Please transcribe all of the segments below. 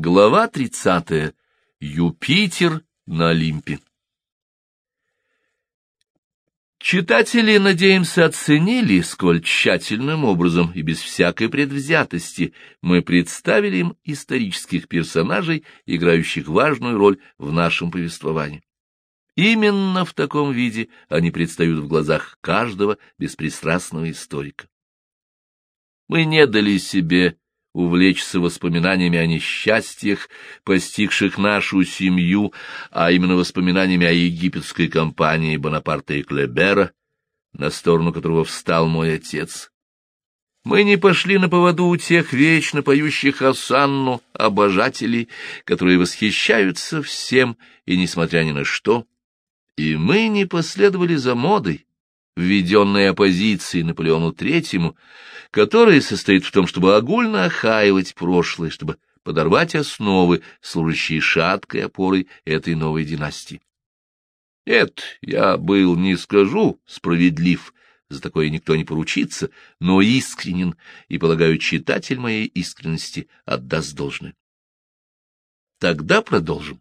Глава 30. Юпитер на Олимпе. Читатели, надеемся, оценили, сколь тщательным образом и без всякой предвзятости мы представили им исторических персонажей, играющих важную роль в нашем повествовании. Именно в таком виде они предстают в глазах каждого беспристрастного историка. Мы не дали себе увлечься воспоминаниями о несчастьях, постигших нашу семью, а именно воспоминаниями о египетской компании Бонапарта и Клебера, на сторону которого встал мой отец. Мы не пошли на поводу у тех вечно поющих осанну обожателей, которые восхищаются всем и несмотря ни на что, и мы не последовали за модой, введенной оппозицией Наполеону Третьему, которая состоит в том, чтобы огульно охаивать прошлое, чтобы подорвать основы, служащие шаткой опорой этой новой династии. Нет, я был, не скажу, справедлив, за такое никто не поручится, но искренен, и, полагаю, читатель моей искренности отдаст должное. Тогда продолжим.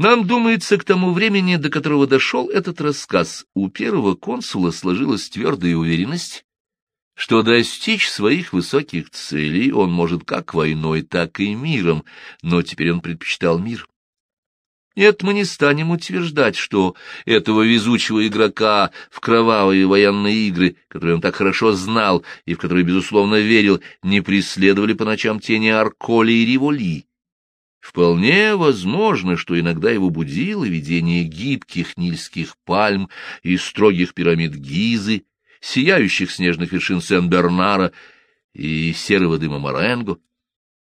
Нам думается, к тому времени, до которого дошел этот рассказ, у первого консула сложилась твердая уверенность, что достичь своих высоких целей он может как войной, так и миром, но теперь он предпочитал мир. Нет, мы не станем утверждать, что этого везучего игрока в кровавые военные игры, которые он так хорошо знал и в которые, безусловно, верил, не преследовали по ночам тени Арколи и Риволи. Вполне возможно, что иногда его будило видение гибких нильских пальм и строгих пирамид Гизы, сияющих снежных вершин Сен-Бернара и серого дыма Маренго.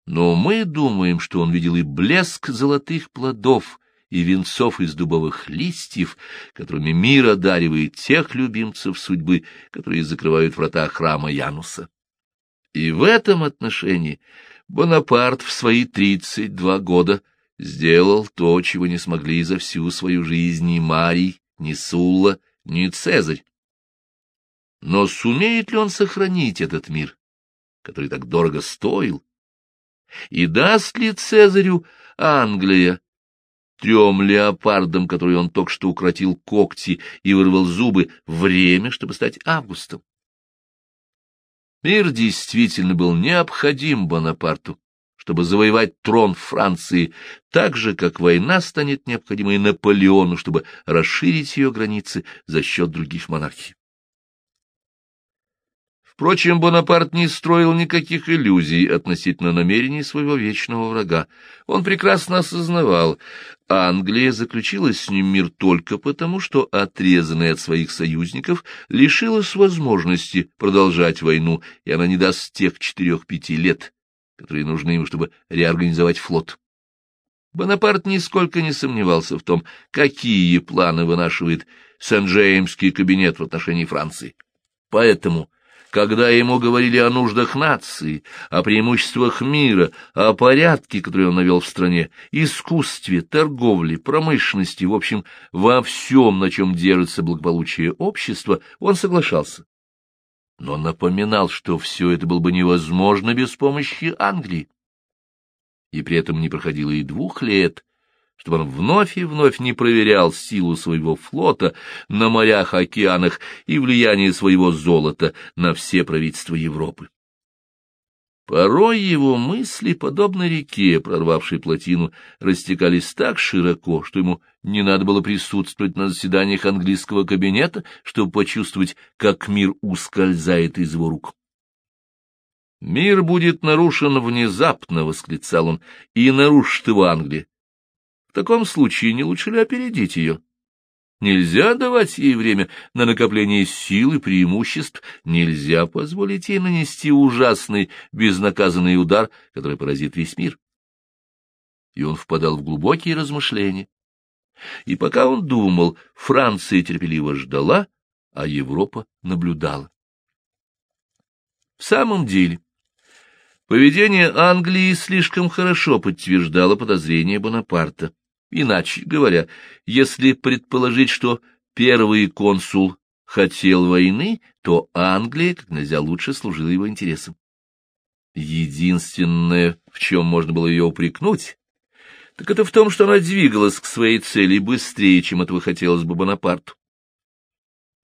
Но мы думаем, что он видел и блеск золотых плодов, и венцов из дубовых листьев, которыми мир одаривает тех любимцев судьбы, которые закрывают врата храма Януса. И в этом отношении Бонапарт в свои тридцать два года сделал то, чего не смогли за всю свою жизнь ни Марий, ни Сулла, ни Цезарь. Но сумеет ли он сохранить этот мир, который так дорого стоил? И даст ли Цезарю Англия, трем леопардам, которые он только что укротил когти и вырвал зубы, время, чтобы стать Августом? Мир действительно был необходим Бонапарту, чтобы завоевать трон Франции, так же, как война станет необходимой Наполеону, чтобы расширить ее границы за счет других монархий. Впрочем, Бонапарт не строил никаких иллюзий относительно намерений своего вечного врага. Он прекрасно осознавал, Англия заключила с ним мир только потому, что, отрезанная от своих союзников, лишилась возможности продолжать войну, и она не даст тех четырех-пяти лет, которые нужны ему, чтобы реорганизовать флот. Бонапарт нисколько не сомневался в том, какие планы вынашивает Сен-Джеймский кабинет в отношении Франции. Поэтому когда ему говорили о нуждах нации, о преимуществах мира, о порядке, который он навел в стране, искусстве, торговле, промышленности, в общем, во всем, на чем держится благополучие общества, он соглашался. Но напоминал, что все это было бы невозможно без помощи Англии. И при этом не проходило и двух лет, чтобы он вновь и вновь не проверял силу своего флота на морях-океанах и влияние своего золота на все правительства Европы. Порой его мысли, подобно реке, прорвавшей плотину, растекались так широко, что ему не надо было присутствовать на заседаниях английского кабинета, чтобы почувствовать, как мир ускользает из его рук. «Мир будет нарушен внезапно», — восклицал он, — «и нарушит его Англия. Таком случае не лучше ли опередить ее? Нельзя давать ей время на накопление сил и преимуществ, нельзя позволить ей нанести ужасный, безнаказанный удар, который поразит весь мир. И он впадал в глубокие размышления. И пока он думал, Франция терпеливо ждала, а Европа наблюдала. В самом деле, поведение Англии слишком хорошо подтверждало подозрения Бонапарта. Иначе говоря, если предположить, что первый консул хотел войны, то Англия как нельзя лучше служила его интересам. Единственное, в чем можно было ее упрекнуть, так это в том, что она двигалась к своей цели быстрее, чем этого хотелось бы Бонапарту.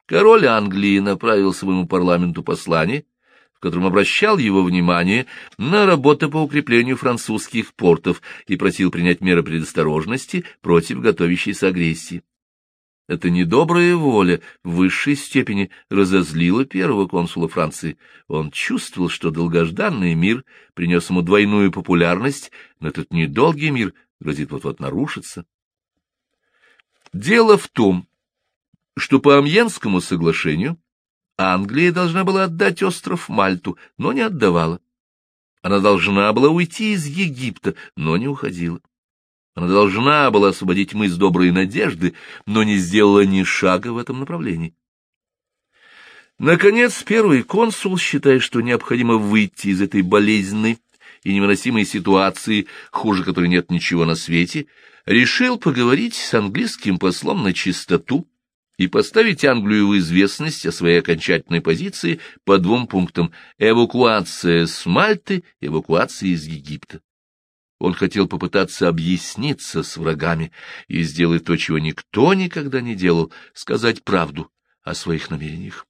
Король Англии направил своему парламенту послание, в котором обращал его внимание на работу по укреплению французских портов и просил принять меры предосторожности против готовящейся агрессии. Эта недобрая воля в высшей степени разозлила первого консула Франции. Он чувствовал, что долгожданный мир принес ему двойную популярность, но этот недолгий мир грозит вот-вот нарушиться. Дело в том, что по Амьенскому соглашению Англия должна была отдать остров Мальту, но не отдавала. Она должна была уйти из Египта, но не уходила. Она должна была освободить мыс Доброй Надежды, но не сделала ни шага в этом направлении. Наконец, первый консул, считая, что необходимо выйти из этой болезненной и невыносимой ситуации, хуже которой нет ничего на свете, решил поговорить с английским послом на чистоту и поставить Англию в известность о своей окончательной позиции по двум пунктам — эвакуация с Мальты, эвакуация из Египта. Он хотел попытаться объясниться с врагами и сделать то, чего никто никогда не делал, сказать правду о своих намерениях.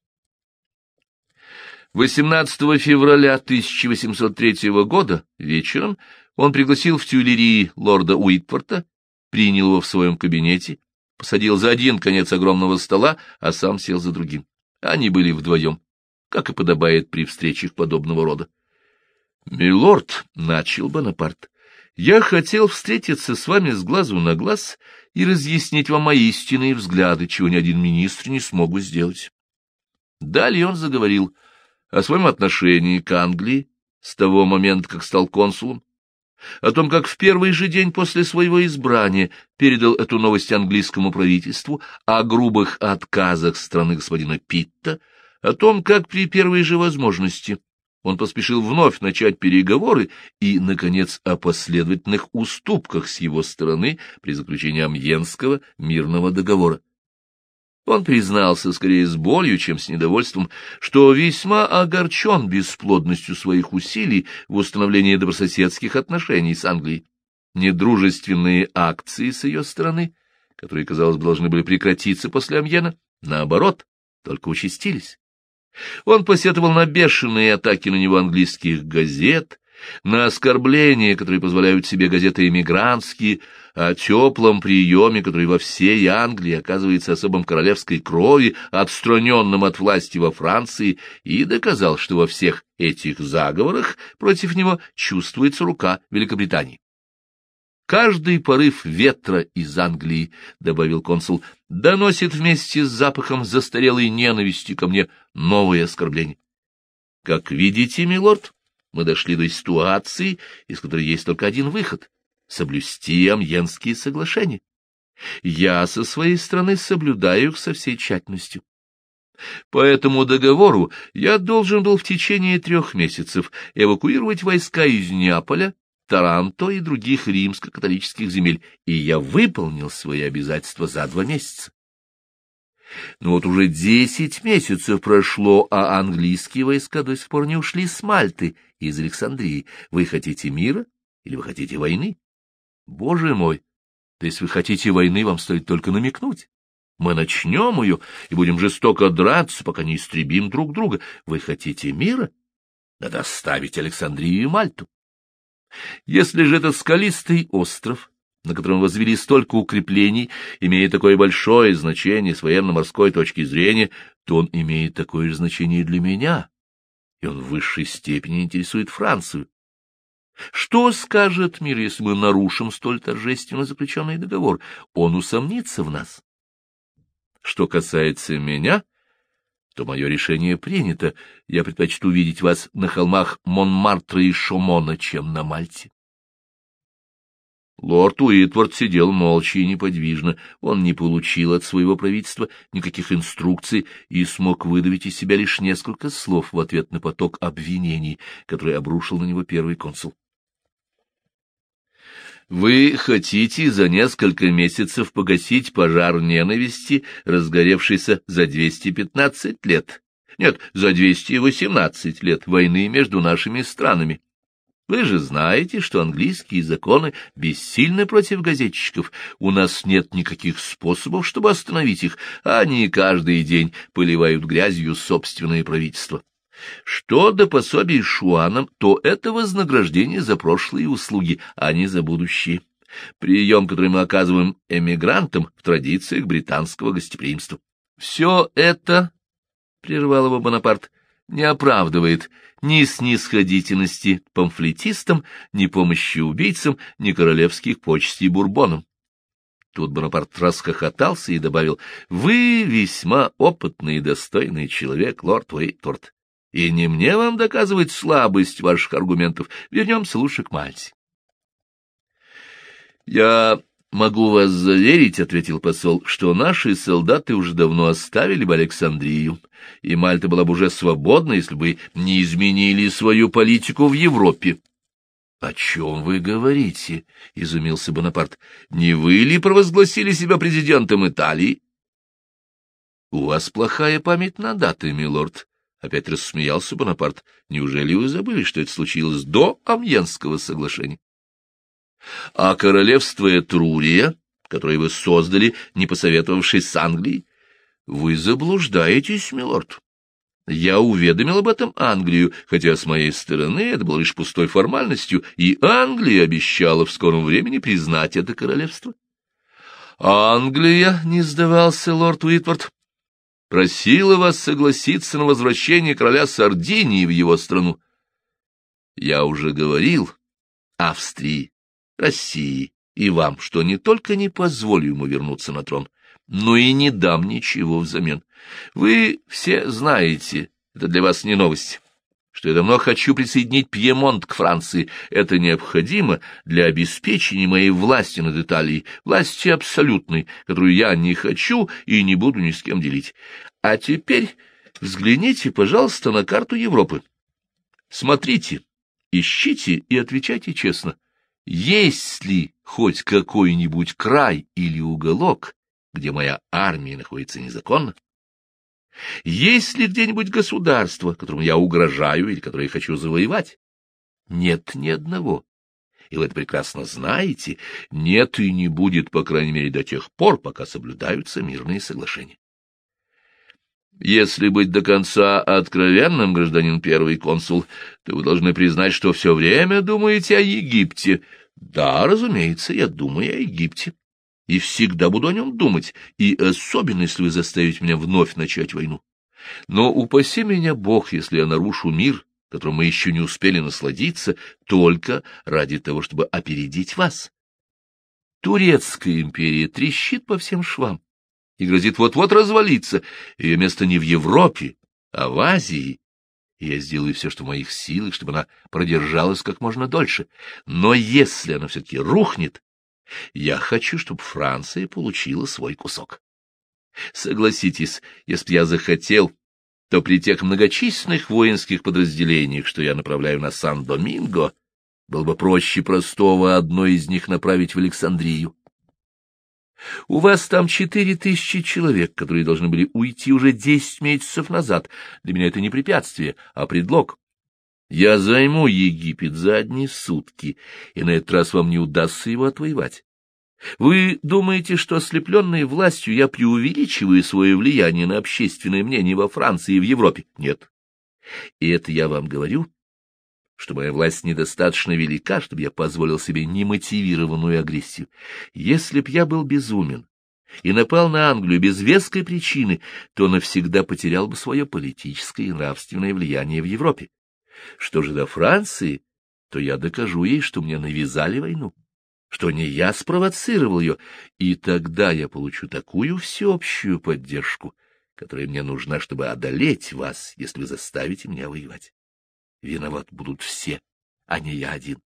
18 февраля 1803 года вечером он пригласил в Тюлерии лорда Уитпорта, принял его в своем кабинете, посадил за один конец огромного стола, а сам сел за другим. Они были вдвоем, как и подобает при встречах подобного рода. — Милорд, — начал Бонапарт, я хотел встретиться с вами с глазу на глаз и разъяснить вам мои истинные взгляды, чего ни один министр не смог бы сделать. Далее он заговорил о своем отношении к Англии с того момента, как стал консулом, о том, как в первый же день после своего избрания передал эту новость английскому правительству, о грубых отказах страны господина Питта, о том, как при первой же возможности он поспешил вновь начать переговоры и, наконец, о последовательных уступках с его стороны при заключении Амьенского мирного договора. Он признался скорее с болью, чем с недовольством, что весьма огорчен бесплодностью своих усилий в установлении добрососедских отношений с Англией. Недружественные акции с ее стороны, которые, казалось, должны были прекратиться после Амьена, наоборот, только участились. Он посетовал на бешеные атаки на него английских газет, на оскорбления, которые позволяют себе газеты эмигрантские, о теплом приеме, который во всей Англии оказывается особым королевской крови, отстраненным от власти во Франции, и доказал, что во всех этих заговорах против него чувствуется рука Великобритании. Каждый порыв ветра из Англии, — добавил консул, — доносит вместе с запахом застарелой ненависти ко мне новые оскорбления. Как видите, милорд, мы дошли до ситуации, из которой есть только один выход — соблюсти амьенские соглашения. Я со своей стороны соблюдаю их со всей тщательностью. По этому договору я должен был в течение трех месяцев эвакуировать войска из Неаполя Таранто и других римско-католических земель, и я выполнил свои обязательства за два месяца. Но вот уже десять месяцев прошло, а английские войска до сих пор не ушли с Мальты из Александрии. Вы хотите мира или вы хотите войны? Боже мой! Да если вы хотите войны, вам стоит только намекнуть. Мы начнем ее и будем жестоко драться, пока не истребим друг друга. Вы хотите мира? Надо оставить Александрию и Мальту. Если же этот скалистый остров, на котором возвели столько укреплений, имеет такое большое значение с военно-морской точки зрения, то он имеет такое же значение и для меня, и он в высшей степени интересует Францию. Что скажет мир, если мы нарушим столь торжественно заключенный договор? Он усомнится в нас. Что касается меня, то мое решение принято. Я предпочту видеть вас на холмах Монмартра и Шомона, чем на Мальте. Лорд Уитворд сидел молча и неподвижно. Он не получил от своего правительства никаких инструкций и смог выдавить из себя лишь несколько слов в ответ на поток обвинений, который обрушил на него первый консул. Вы хотите за несколько месяцев погасить пожар ненависти, разгоревшийся за 215 лет? Нет, за 218 лет войны между нашими странами. Вы же знаете, что английские законы бессильны против газетчиков. У нас нет никаких способов, чтобы остановить их, они каждый день поливают грязью собственное правительство. Что до пособий шуанам, то это вознаграждение за прошлые услуги, а не за будущие. Прием, который мы оказываем эмигрантам в традициях британского гостеприимства. Все это, — прервал его Бонапарт, — не оправдывает ни снисходительности памфлетистам, ни помощи убийцам, ни королевских почестей бурбонам. Тут Бонапарт расхохотался и добавил, — Вы весьма опытный и достойный человек, лорд Уэйтворд, и не мне вам доказывать слабость ваших аргументов. Вернемся лучше к Мальте. — Я могу вас заверить, — ответил посол, — что наши солдаты уже давно оставили бы Александрию, и Мальта была бы уже свободна, если бы не изменили свою политику в Европе. — О чем вы говорите? — изумился Бонапарт. — Не вы ли провозгласили себя президентом Италии? — У вас плохая память на даты, милорд, Опять рассмеялся Бонапарт. Неужели вы забыли, что это случилось до Амьенского соглашения? А королевство Этрурия, которое вы создали, не посоветовавшись с Англией, вы заблуждаетесь, милорд. Я уведомил об этом Англию, хотя с моей стороны это было лишь пустой формальностью, и Англия обещала в скором времени признать это королевство. Англия, — не сдавался лорд Уитворд, просила вас согласиться на возвращение короля Сардинии в его страну. Я уже говорил Австрии, России и вам, что не только не позволю ему вернуться на трон, но и не дам ничего взамен. Вы все знаете, это для вас не новость, что я давно хочу присоединить Пьемонт к Франции. Это необходимо для обеспечения моей власти над Италией, власти абсолютной, которую я не хочу и не буду ни с кем делить. А теперь взгляните, пожалуйста, на карту Европы. Смотрите, ищите и отвечайте честно. Есть ли хоть какой-нибудь край или уголок, где моя армия находится незаконно? Есть ли где-нибудь государство, которому я угрожаю или которое я хочу завоевать? Нет ни одного. И вы это прекрасно знаете. Нет и не будет, по крайней мере, до тех пор, пока соблюдаются мирные соглашения. Если быть до конца откровенным, гражданин первый консул, то вы должны признать, что все время думаете о Египте. Да, разумеется, я думаю о Египте и всегда буду о нем думать, и особенно, если вы заставите меня вновь начать войну. Но упаси меня Бог, если я нарушу мир, которым мы еще не успели насладиться, только ради того, чтобы опередить вас. Турецкая империя трещит по всем швам и грозит вот-вот развалиться. Ее место не в Европе, а в Азии. Я сделаю все, что в моих силах, чтобы она продержалась как можно дольше. Но если она все-таки рухнет, я хочу, чтобы Франция получила свой кусок. Согласитесь, если б я захотел, то при тех многочисленных воинских подразделениях, что я направляю на Сан-Доминго, было бы проще простого одно из них направить в Александрию. У вас там четыре тысячи человек, которые должны были уйти уже десять месяцев назад. Для меня это не препятствие, а предлог. Я займу Египет за одни сутки, и на этот раз вам не удастся его отвоевать. Вы думаете, что, ослепленной властью, я преувеличиваю свое влияние на общественное мнение во Франции и в Европе? Нет. И это я вам говорю, что моя власть недостаточно велика, чтобы я позволил себе немотивированную агрессию. Если б я был безумен и напал на Англию без веской причины, то навсегда потерял бы свое политическое и нравственное влияние в Европе. Что же до Франции, то я докажу ей, что мне навязали войну, что не я спровоцировал ее, и тогда я получу такую всеобщую поддержку, которая мне нужна, чтобы одолеть вас, если вы заставите меня воевать. Виноват будут все, а не я один.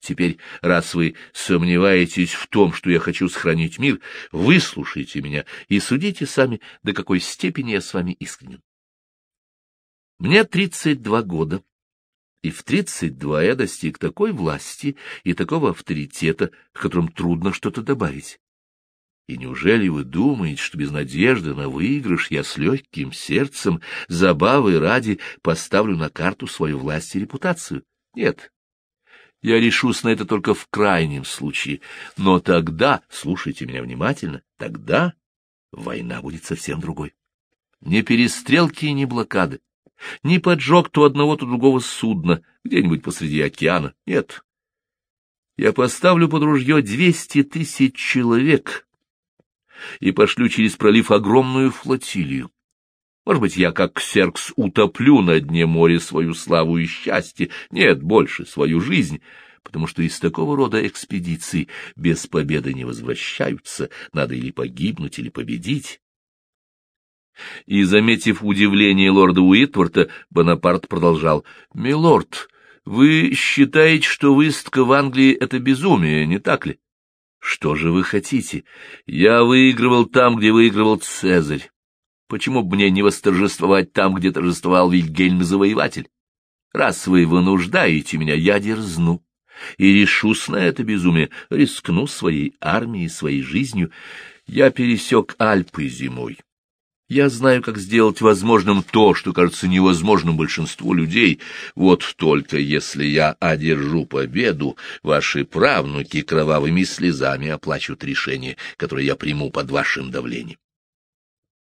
Теперь, раз вы сомневаетесь в том, что я хочу сохранить мир, выслушайте меня и судите сами, до какой степени я с вами искренен. Мне тридцать два года, и в тридцать два я достиг такой власти и такого авторитета, к которым трудно что-то добавить. И неужели вы думаете, что без надежды на выигрыш я с легким сердцем, забавы ради, поставлю на карту свою власть и репутацию? Нет, Я решусь на это только в крайнем случае. Но тогда, слушайте меня внимательно, тогда война будет совсем другой. Ни перестрелки, ни блокады, ни поджог то одного, то другого судна где-нибудь посреди океана. Нет. Я поставлю под ружье двести тысяч человек и пошлю через пролив огромную флотилию. Может быть, я, как Ксеркс, утоплю на дне моря свою славу и счастье, нет, больше, свою жизнь, потому что из такого рода экспедиций без победы не возвращаются, надо или погибнуть, или победить. И, заметив удивление лорда Уитворта, Бонапарт продолжал. — Милорд, вы считаете, что выставка в Англии — это безумие, не так ли? — Что же вы хотите? Я выигрывал там, где выигрывал Цезарь. Почему бы мне не восторжествовать там, где торжествовал Вильгельм-завоеватель? Раз вы вынуждаете меня, я дерзну и решусь на это безумие, рискну своей армией, своей жизнью. Я пересек Альпы зимой. Я знаю, как сделать возможным то, что кажется невозможным большинству людей. Вот только если я одержу победу, ваши правнуки кровавыми слезами оплачут решение, которое я приму под вашим давлением.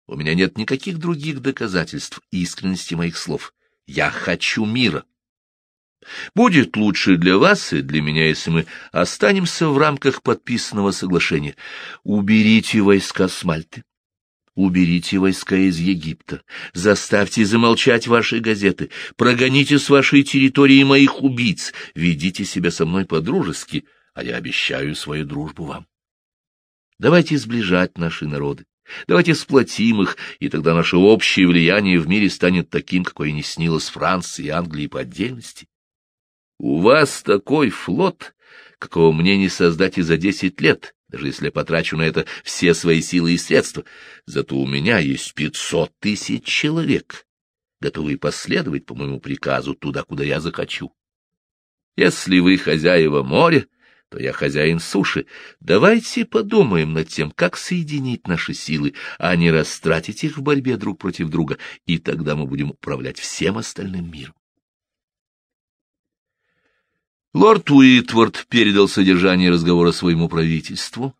У меня нет никаких других доказательств искренности моих слов. Я хочу мира. Будет лучше для вас и для меня, если мы останемся в рамках подписанного соглашения. Уберите войска с Мальты. Уберите войска из Египта, заставьте замолчать ваши газеты, прогоните с вашей территории моих убийц, ведите себя со мной по-дружески, а я обещаю свою дружбу вам. Давайте сближать наши народы. Давайте сплотим их, и тогда наше общее влияние в мире станет таким, какое не снилось Франции и Англии по отдельности. У вас такой флот, какого мне не создать и за десять лет, даже если я потрачу на это все свои силы и средства. Зато у меня есть пятьсот тысяч человек, готовые последовать по моему приказу туда, куда я захочу. Если вы хозяева моря, то я хозяин суши. Давайте подумаем над тем, как соединить наши силы, а не растратить их в борьбе друг против друга, и тогда мы будем управлять всем остальным миром. Лорд Уитворд передал содержание разговора своему правительству.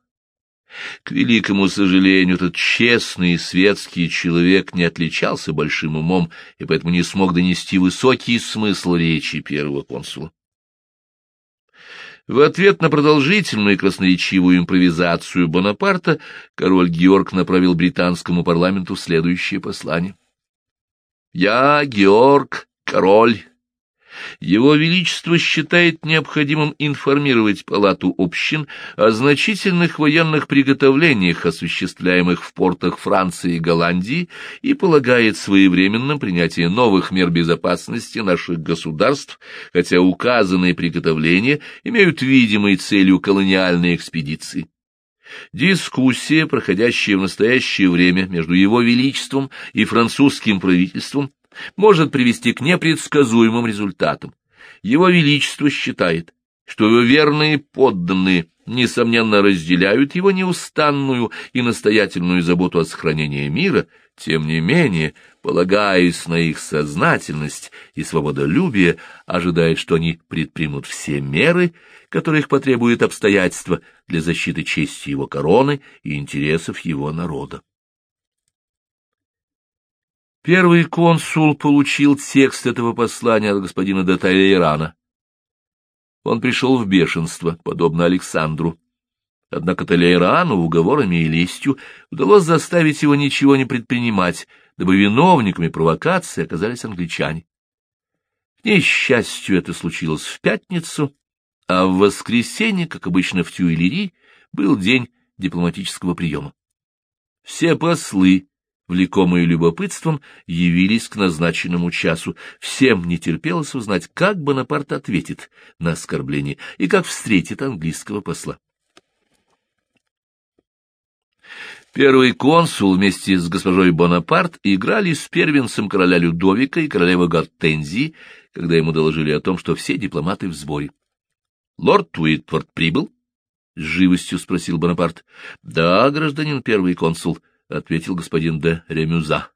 К великому сожалению, этот честный и светский человек не отличался большим умом и поэтому не смог донести высокий смысл речи первого консула. В ответ на продолжительную и красноречивую импровизацию Бонапарта король Георг направил британскому парламенту следующее послание. «Я, Георг, король, его Величество считает необходимым информировать Палату общин о значительных военных приготовлениях, осуществляемых в портах Франции и Голландии, и полагает своевременным принятие новых мер безопасности наших государств, хотя указанные приготовления имеют видимой целью колониальной экспедиции. Дискуссия, проходящая в настоящее время между Его Величеством и французским правительством, может привести к непредсказуемым результатам. Его Величество считает, что его верные подданные, несомненно, разделяют его неустанную и настоятельную заботу о сохранении мира, тем не менее, полагаясь на их сознательность и свободолюбие, ожидает, что они предпримут все меры, которых потребуют обстоятельства для защиты чести его короны и интересов его народа. Первый консул получил текст этого послания от господина де Талейрана. Он пришел в бешенство, подобно Александру. Однако Талейрану уговорами и листью удалось заставить его ничего не предпринимать, дабы виновниками провокации оказались англичане. К несчастью, это случилось в пятницу, а в воскресенье, как обычно в Тюильри, был день дипломатического приема. Все послы, влекомые любопытством, явились к назначенному часу. Всем не терпелось узнать, как Бонапарт ответит на оскорбление и как встретит английского посла. Первый консул вместе с госпожой Бонапарт играли с первенцем короля Людовика и королевы Гортензии, когда ему доложили о том, что все дипломаты в сборе. «Лорд Уитпорт прибыл?» — с живостью спросил Бонапарт. «Да, гражданин первый консул», — ответил господин де Ремюза.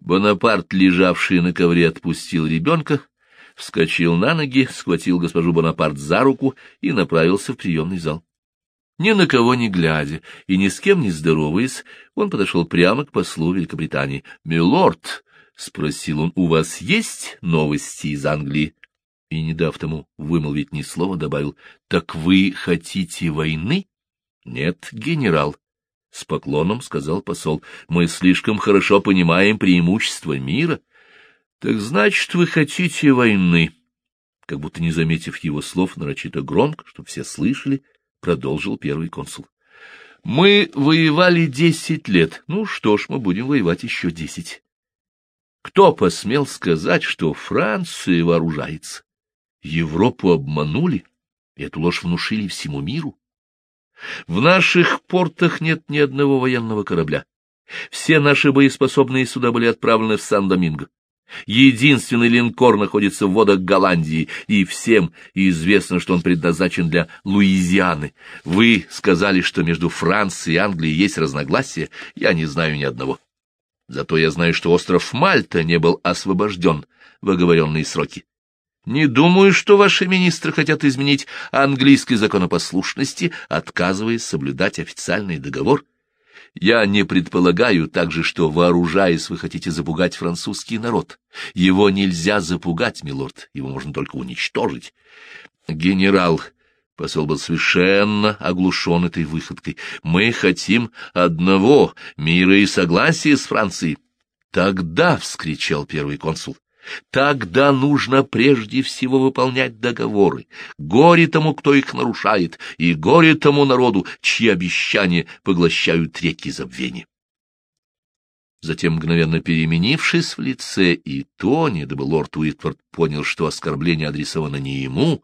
Бонапарт, лежавший на ковре, отпустил ребенка, вскочил на ноги, схватил госпожу Бонапарт за руку и направился в приемный зал. Ни на кого не глядя и ни с кем не здороваясь, он подошел прямо к послу Великобритании. — Милорд, — спросил он, — у вас есть новости из Англии? И, не дав тому вымолвить ни слова, добавил, — Так вы хотите войны? — Нет, генерал, — с поклоном сказал посол, — мы слишком хорошо понимаем преимущества мира. — Так значит, вы хотите войны? Как будто не заметив его слов, нарочито громко, чтобы все слышали, —— продолжил первый консул. — Мы воевали десять лет. Ну что ж, мы будем воевать еще десять. Кто посмел сказать, что Франция вооружается? Европу обманули, эту ложь внушили всему миру. В наших портах нет ни одного военного корабля. Все наши боеспособные суда были отправлены в Сан-Доминго. Единственный линкор находится в водах Голландии, и всем известно, что он предназначен для Луизианы. Вы сказали, что между Францией и Англией есть разногласия, я не знаю ни одного. Зато я знаю, что остров Мальта не был освобожден в оговоренные сроки. Не думаю, что ваши министры хотят изменить английской законопослушности, отказываясь соблюдать официальный договор. Я не предполагаю также, что, вооружаясь, вы хотите запугать французский народ. Его нельзя запугать, милорд, его можно только уничтожить. Генерал, посол был совершенно оглушен этой выходкой, мы хотим одного — мира и согласия с Францией. Тогда, — вскричал первый консул, Тогда нужно прежде всего выполнять договоры. Горе тому, кто их нарушает, и горе тому народу, чьи обещания поглощают реки забвения. Затем, мгновенно переменившись в лице и тоне, дабы лорд Уитфорд понял, что оскорбление адресовано не ему,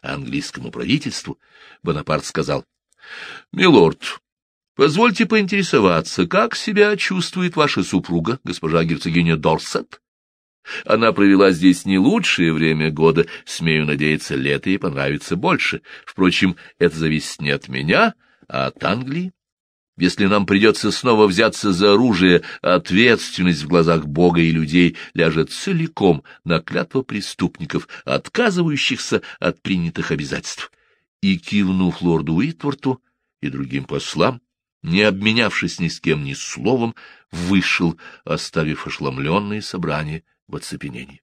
а английскому правительству, Бонапарт сказал, — Милорд, позвольте поинтересоваться, как себя чувствует ваша супруга, госпожа герцогиня Дорсет? Она провела здесь не лучшее время года, смею надеяться, лето ей понравится больше. Впрочем, это зависит не от меня, а от Англии. Если нам придется снова взяться за оружие, ответственность в глазах Бога и людей ляжет целиком на клятва преступников, отказывающихся от принятых обязательств. И, кивнув лорду Уитворту и другим послам, не обменявшись ни с кем ни словом, вышел, оставив ошеломленные собрания в оцепенении.